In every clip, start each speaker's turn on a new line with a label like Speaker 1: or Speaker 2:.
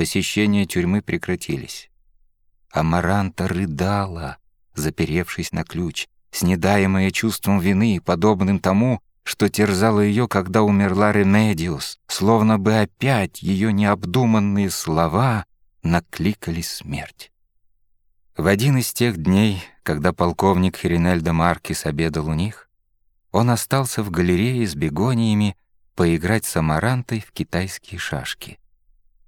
Speaker 1: посещения тюрьмы прекратились. Амаранта рыдала, заперевшись на ключ, снедаемая чувством вины, подобным тому, что терзало ее, когда умерла Ремедиос, словно бы опять ее необдуманные слова накликали смерть. В один из тех дней, когда полковник Херинельдо Маркес обедал у них, он остался в галерее с бегониями поиграть с амарантой в китайские шашки.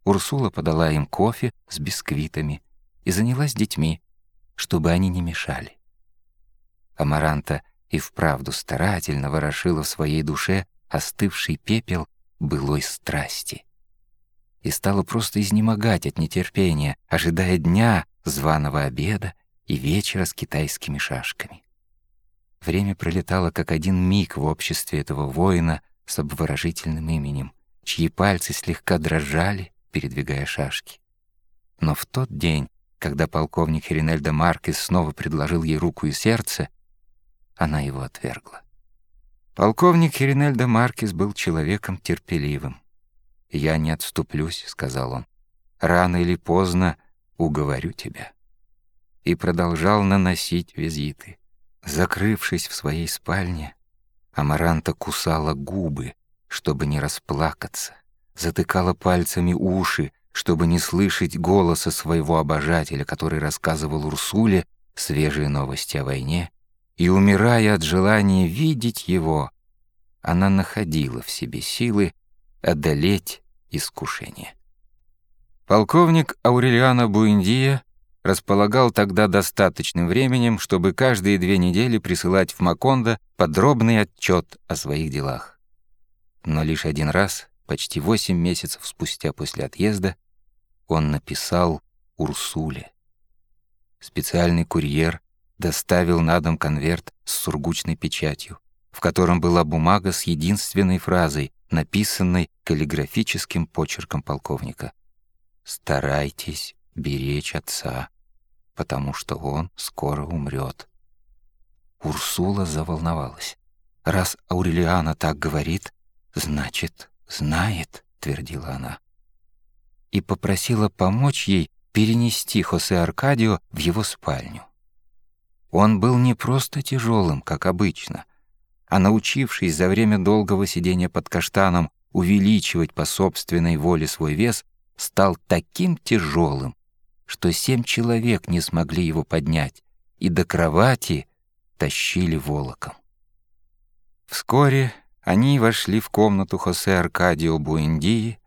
Speaker 1: Урсула подала им кофе с бисквитами и занялась детьми, чтобы они не мешали. Амаранта и вправду старательно ворошила в своей душе остывший пепел былой страсти. И стала просто изнемогать от нетерпения, ожидая дня, званого обеда и вечера с китайскими шашками. Время пролетало как один миг в обществе этого воина с обворожительным именем, чьи пальцы слегка дрожали, передвигая шашки. Но в тот день, когда полковник Херинельда Маркес снова предложил ей руку и сердце, она его отвергла. Полковник Херинельда Маркес был человеком терпеливым. «Я не отступлюсь», — сказал он. «Рано или поздно уговорю тебя». И продолжал наносить визиты. Закрывшись в своей спальне, Амаранта кусала губы, чтобы не расплакаться, затыкала пальцами уши, чтобы не слышать голоса своего обожателя, который рассказывал Урсуле свежие новости о войне и, умирая от желания видеть его, она находила в себе силы одолеть искушение. Полковник Аурелиано Буэндия располагал тогда достаточным временем, чтобы каждые две недели присылать в Макондо подробный отчет о своих делах. Но лишь один раз, почти восемь месяцев спустя после отъезда, он написал Урсуле. Специальный курьер доставил на дом конверт с сургучной печатью, в котором была бумага с единственной фразой, написанной каллиграфическим почерком полковника. «Старайтесь беречь отца, потому что он скоро умрет». Урсула заволновалась. «Раз Аурелиана так говорит, значит, знает», — твердила она. И попросила помочь ей перенести Хосе Аркадио в его спальню. Он был не просто тяжелым, как обычно, а научившись за время долгого сидения под каштаном увеличивать по собственной воле свой вес, стал таким тяжелым, что семь человек не смогли его поднять и до кровати тащили волоком. Вскоре они вошли в комнату Хосе Аркадио Буэндии,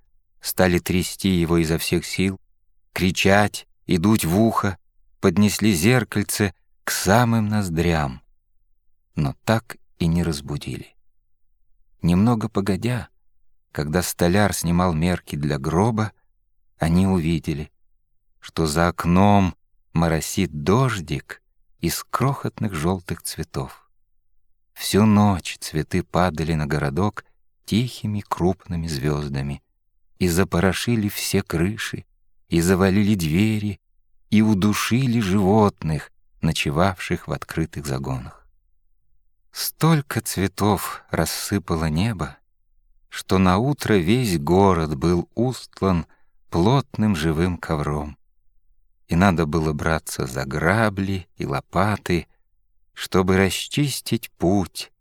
Speaker 1: стали трясти его изо всех сил, кричать и дуть в ухо, поднесли зеркальце — к самым ноздрям, но так и не разбудили. Немного погодя, когда столяр снимал мерки для гроба, они увидели, что за окном моросит дождик из крохотных желтых цветов. Всю ночь цветы падали на городок тихими крупными звездами и запорошили все крыши, и завалили двери, и удушили животных, ночевавших в открытых загонах. Столько цветов рассыпало небо, что на утро весь город был устлан плотным живым ковром, и надо было браться за грабли и лопаты, чтобы расчистить путь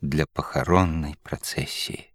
Speaker 1: для похоронной процессии.